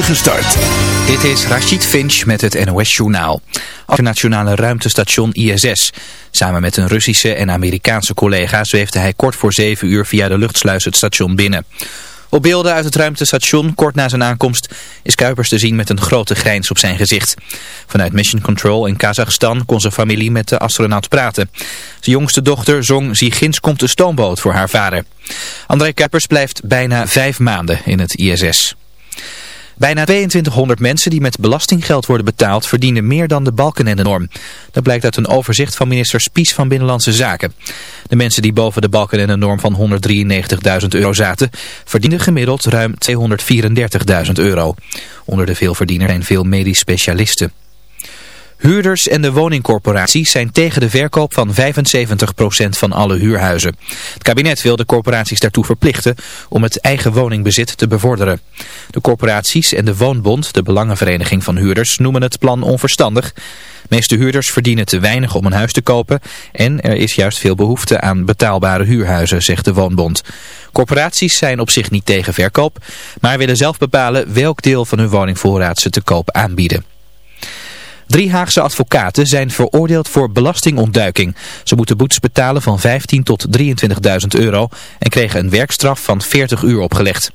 Gestart. Dit is Rachid Finch met het NOS-journaal. Internationale ruimtestation ISS. Samen met een Russische en Amerikaanse collega zweefde hij kort voor zeven uur via de luchtsluis het station binnen. Op beelden uit het ruimtestation, kort na zijn aankomst, is Kuipers te zien met een grote grijns op zijn gezicht. Vanuit Mission Control in Kazachstan kon zijn familie met de astronaut praten. Zijn jongste dochter zong Zie ginds komt de stoomboot voor haar vader. André Kuipers blijft bijna vijf maanden in het ISS. Bijna 2200 mensen die met belastinggeld worden betaald verdienen meer dan de balken en de norm. Dat blijkt uit een overzicht van minister Spies van Binnenlandse Zaken. De mensen die boven de balken en de norm van 193.000 euro zaten verdienden gemiddeld ruim 234.000 euro. Onder de veelverdieners zijn veel medisch specialisten. Huurders en de woningcorporaties zijn tegen de verkoop van 75% van alle huurhuizen. Het kabinet wil de corporaties daartoe verplichten om het eigen woningbezit te bevorderen. De corporaties en de Woonbond, de belangenvereniging van huurders, noemen het plan onverstandig. Meeste huurders verdienen te weinig om een huis te kopen en er is juist veel behoefte aan betaalbare huurhuizen, zegt de Woonbond. Corporaties zijn op zich niet tegen verkoop, maar willen zelf bepalen welk deel van hun woningvoorraad ze te koop aanbieden. Drie Haagse advocaten zijn veroordeeld voor belastingontduiking. Ze moeten boetes betalen van 15 tot 23.000 euro en kregen een werkstraf van 40 uur opgelegd.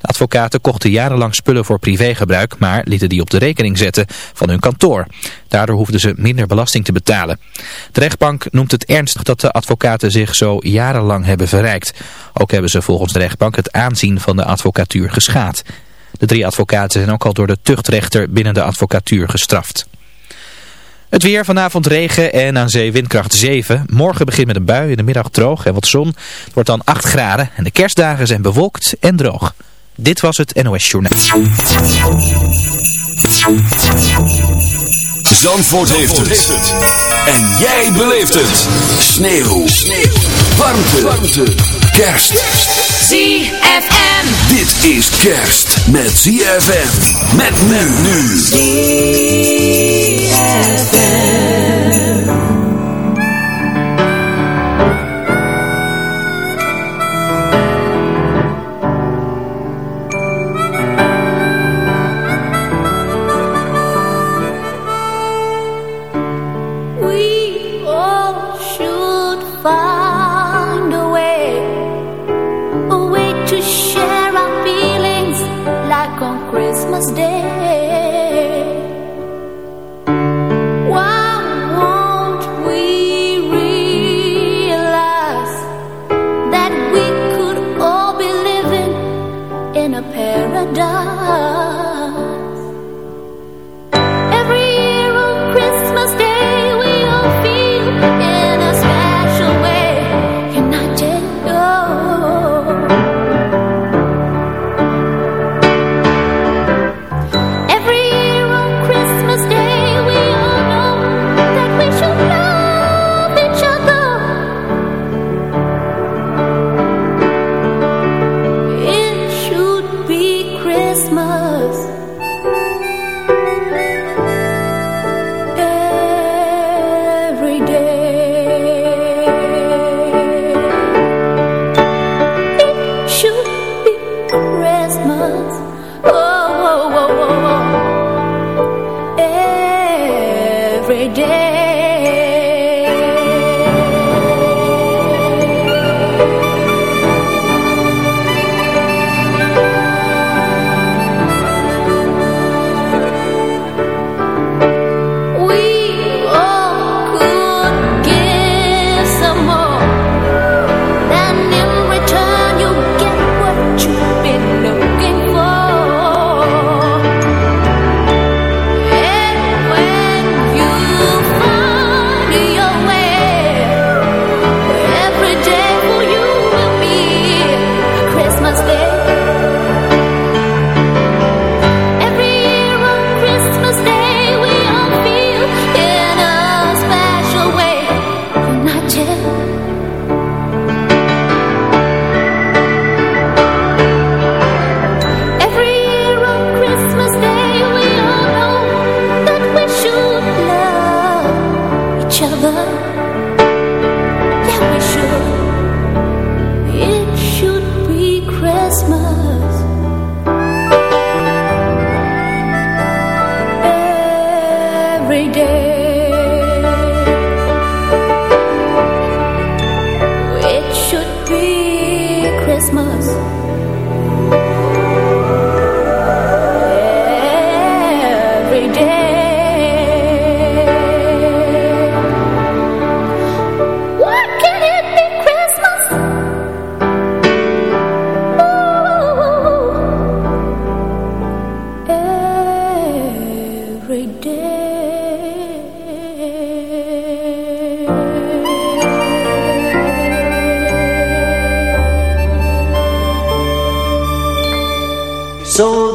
De advocaten kochten jarenlang spullen voor privégebruik, maar lieten die op de rekening zetten van hun kantoor. Daardoor hoefden ze minder belasting te betalen. De rechtbank noemt het ernstig dat de advocaten zich zo jarenlang hebben verrijkt. Ook hebben ze volgens de rechtbank het aanzien van de advocatuur geschaad. De drie advocaten zijn ook al door de tuchtrechter binnen de advocatuur gestraft. Het weer vanavond regen en aan zee windkracht 7. Morgen begint met een bui, in de middag droog en wat zon. Het wordt dan 8 graden en de kerstdagen zijn bewolkt en droog. Dit was het NOS Journaal. Zandvoort, heeft, het. En jij beleeft het. Sneeuw. Sneeuw. Warmte. Warmte. Kerst. ZFM. Dit is kerst met ZFM. Met men nu.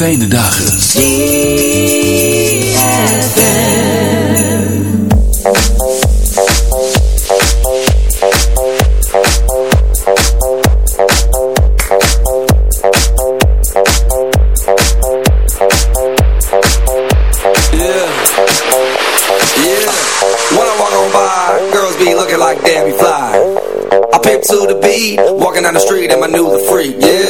fijne dagen. I I to the beat, walking down the street and my new the freak, yeah.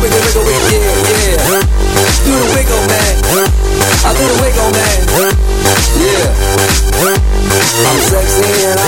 Wiggle, wiggle, wiggle, yeah, yeah. Do the wiggle, man. I do the wiggle, man. Yeah. I'm sexy and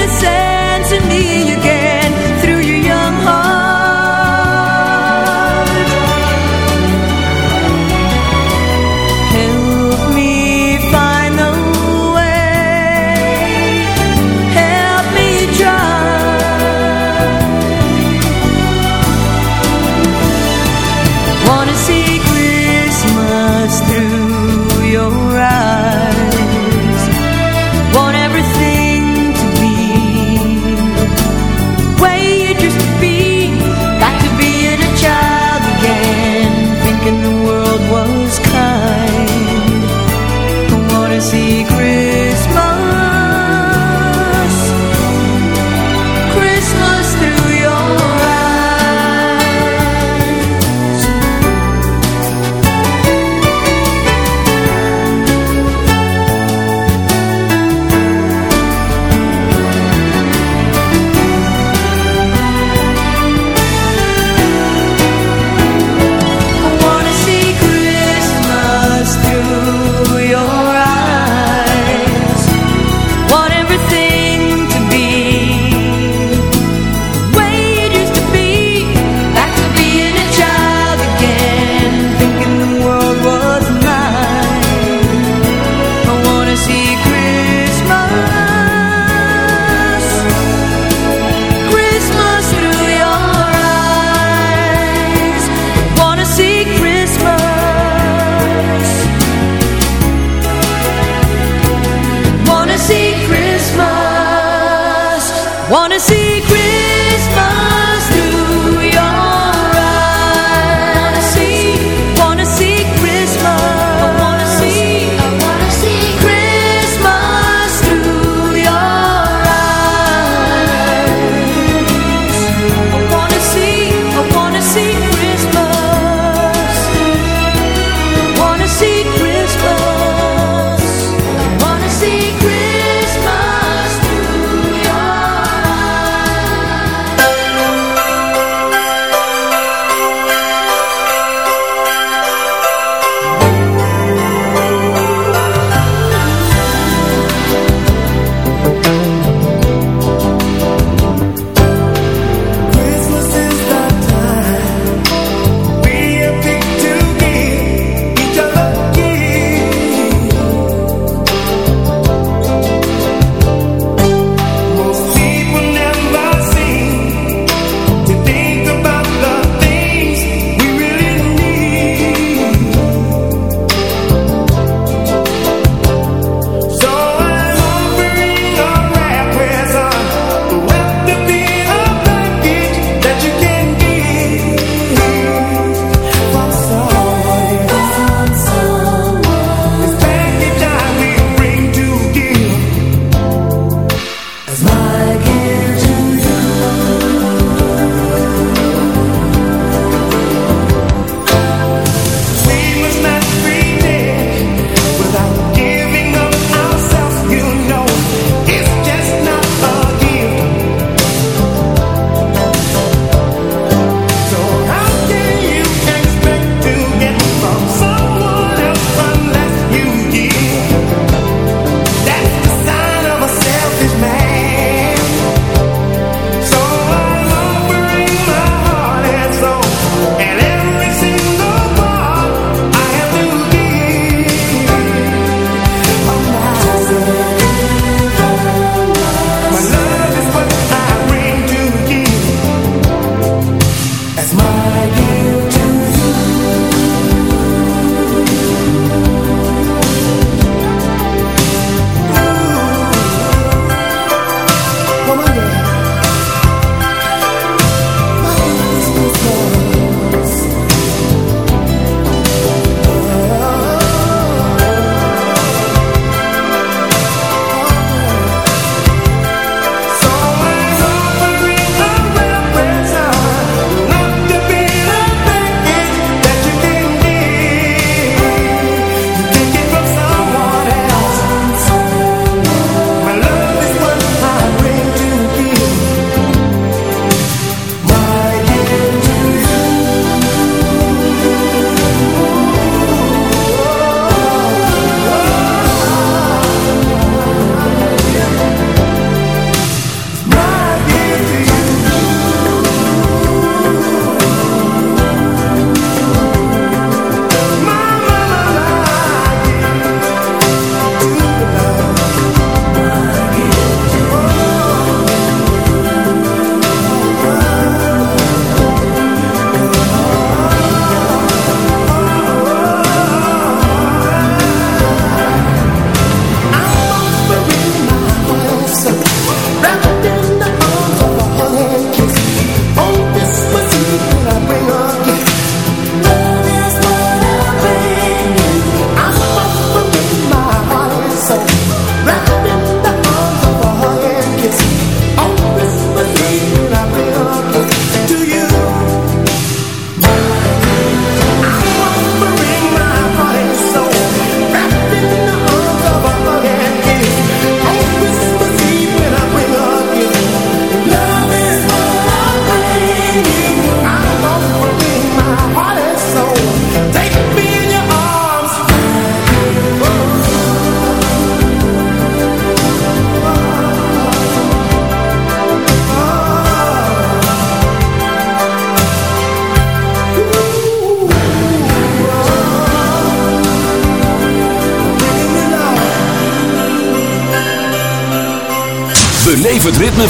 innocence in me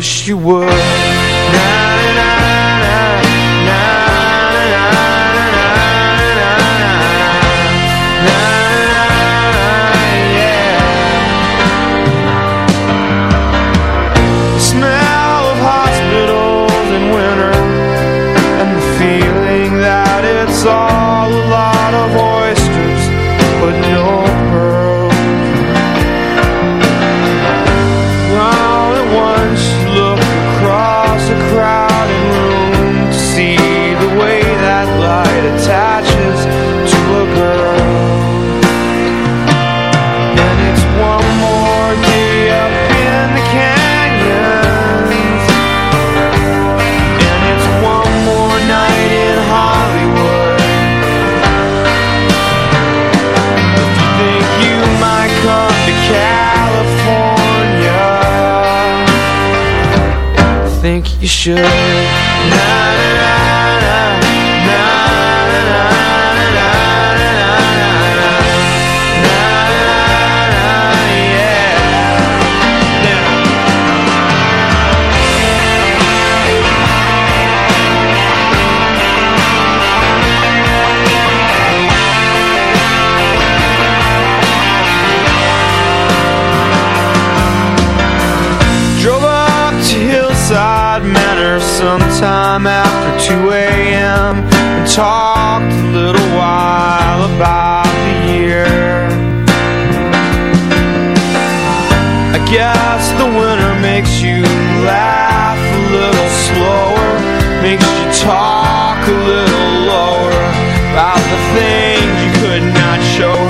wish you would. should. guess the winter makes you laugh a little slower Makes you talk a little lower About the things you could not show.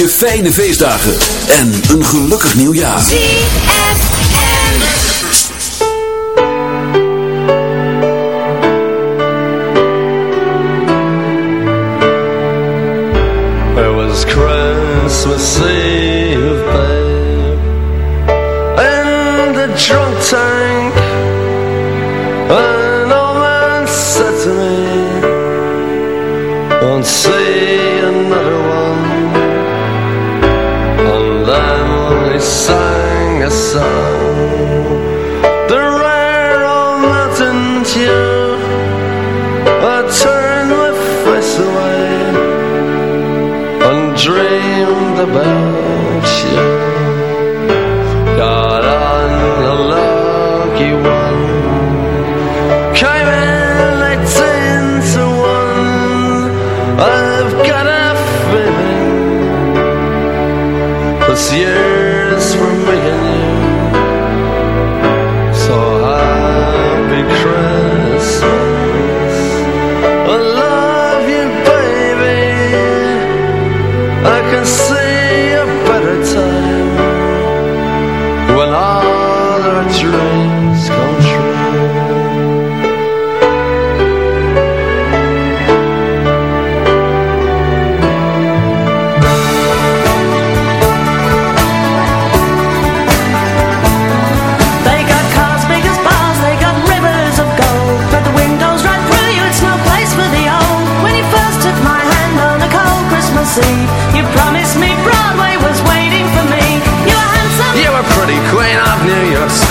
je fijne feestdagen. En een gelukkig nieuwjaar. It was Christmas Eve, babe. In the drunk tank. An old man said to me Won't see another sang a song. The rare old mountain tune. I turned my face away. And dreamed about you.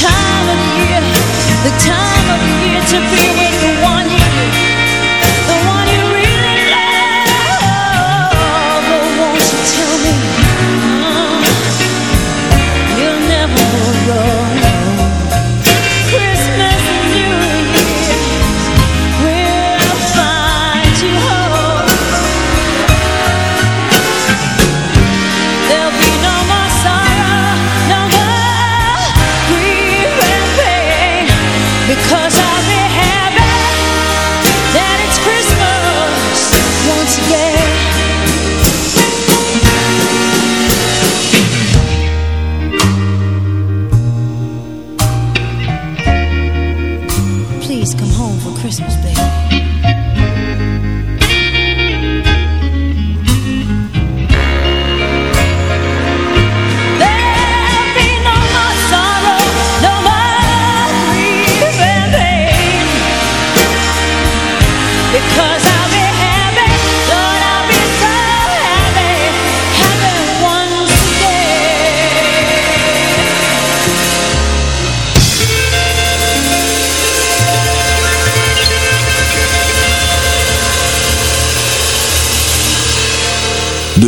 time of year, the time of year to be with the one.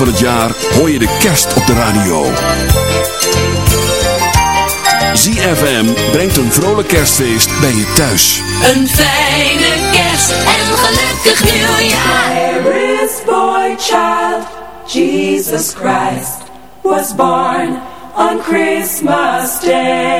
Van het jaar hoor je de kerst op de radio. ZFM brengt een vrolijk kerstfeest bij je thuis. Een fijne kerst en een gelukkig nieuwjaar. There is boy child, Jesus Christ, was born on Christmas Day.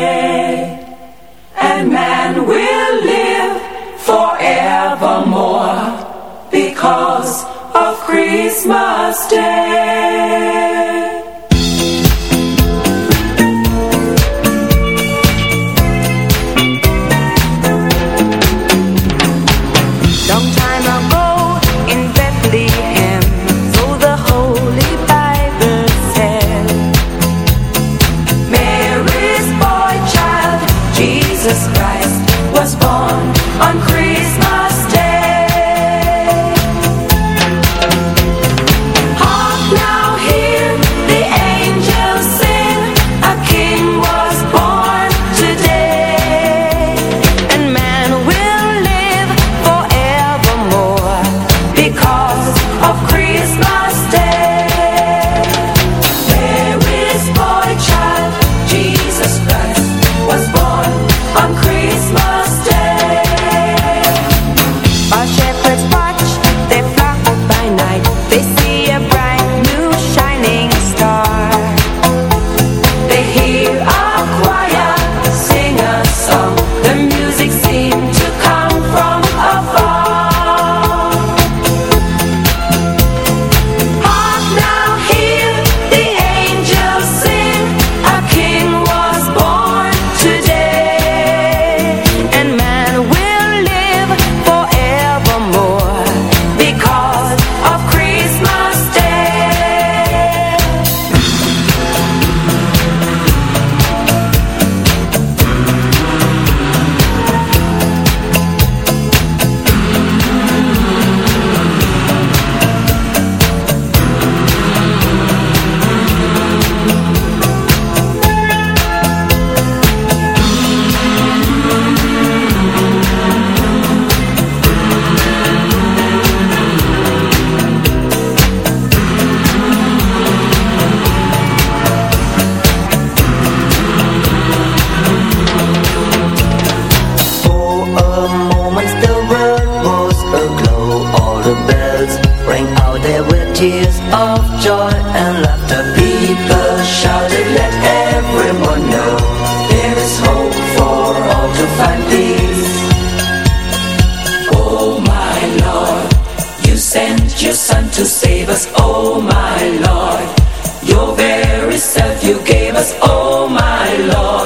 You gave us. Oh my Lord,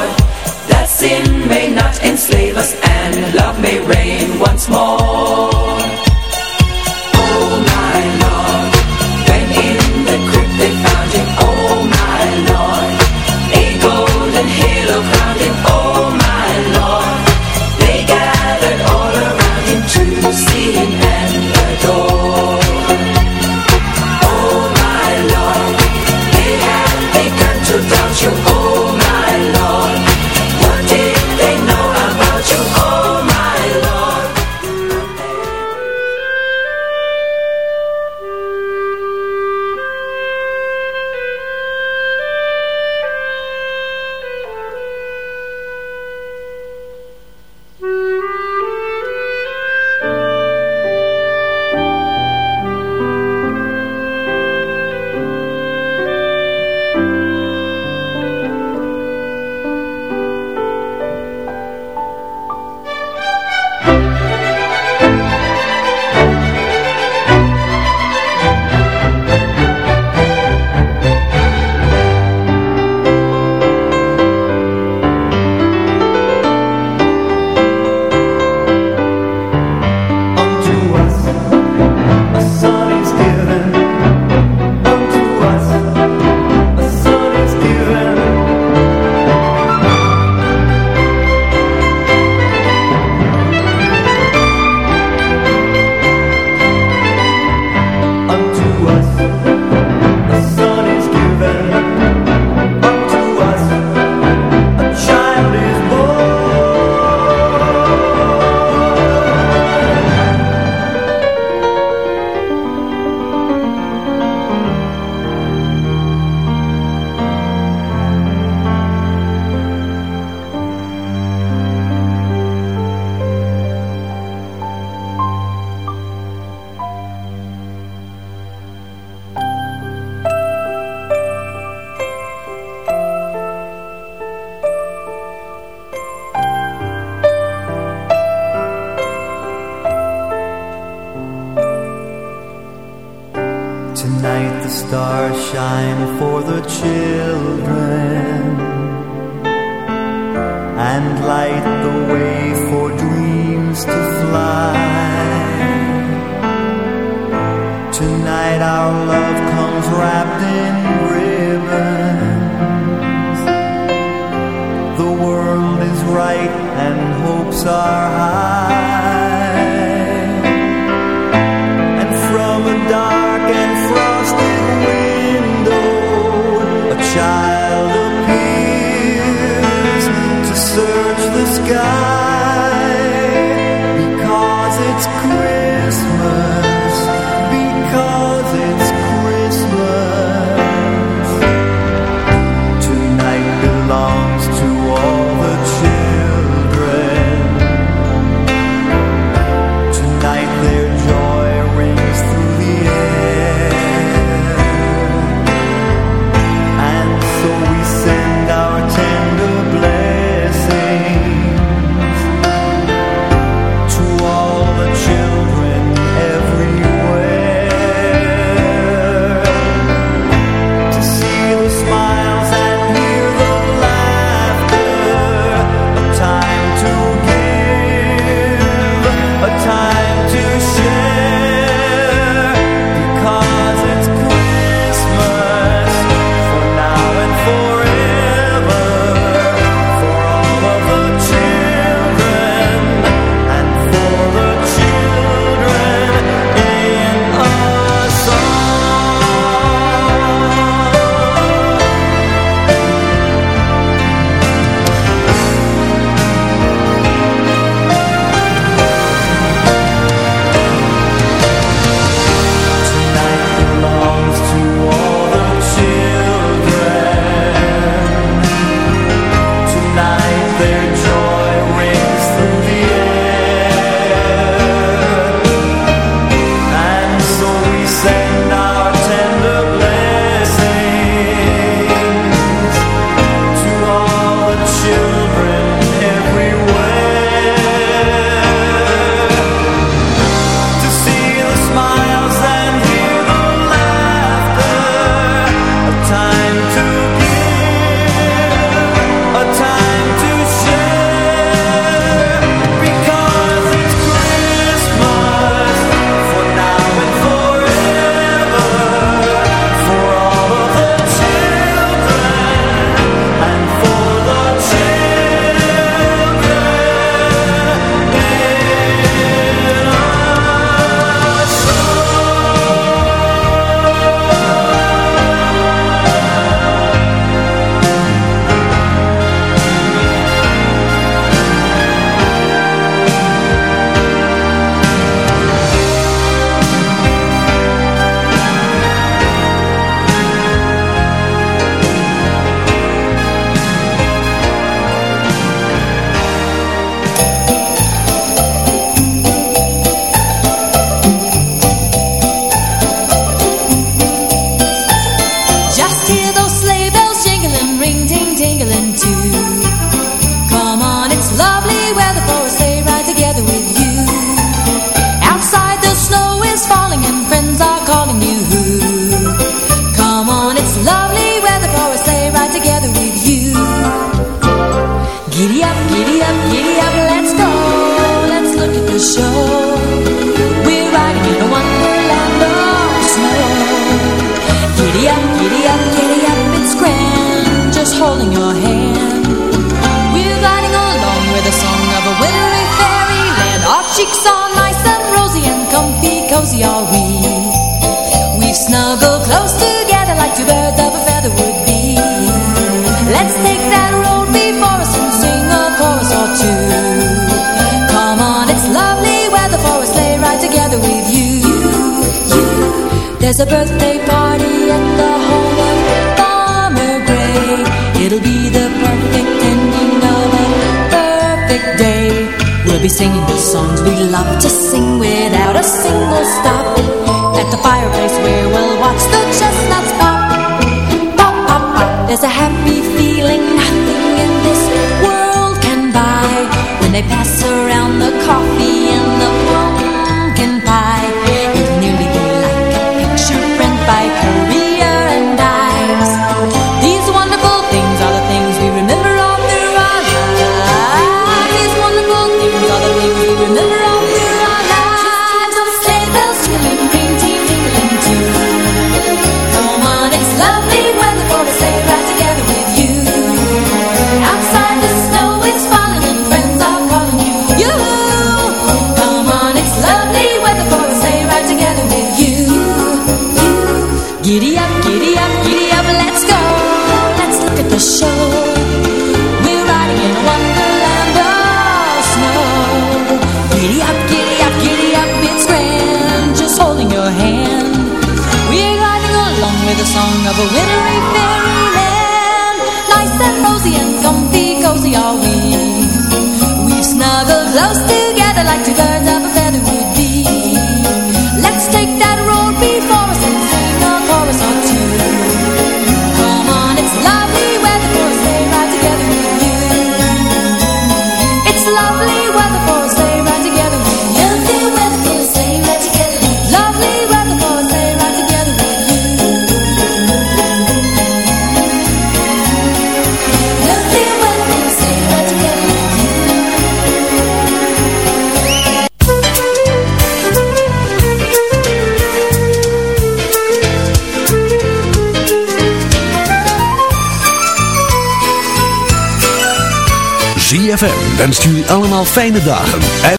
fijne dagen. En